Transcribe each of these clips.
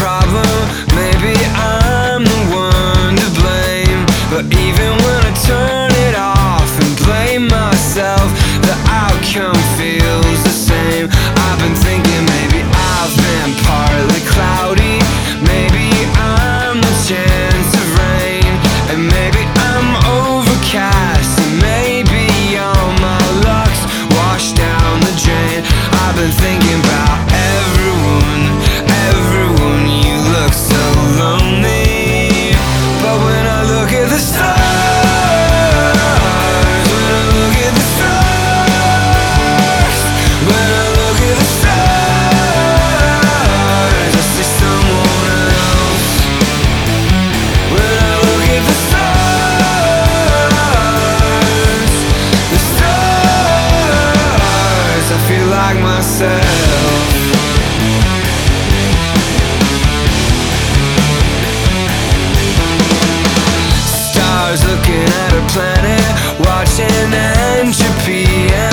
problem. Maybe I'm. looking at a planet, watching entropy.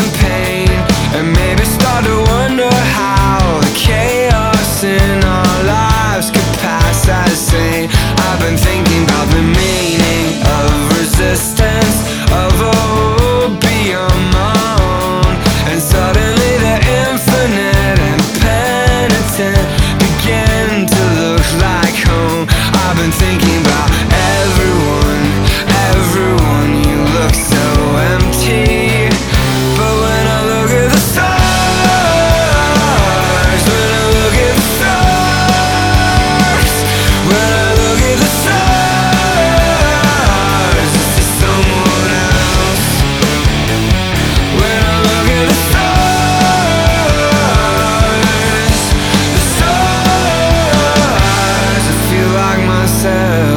myself.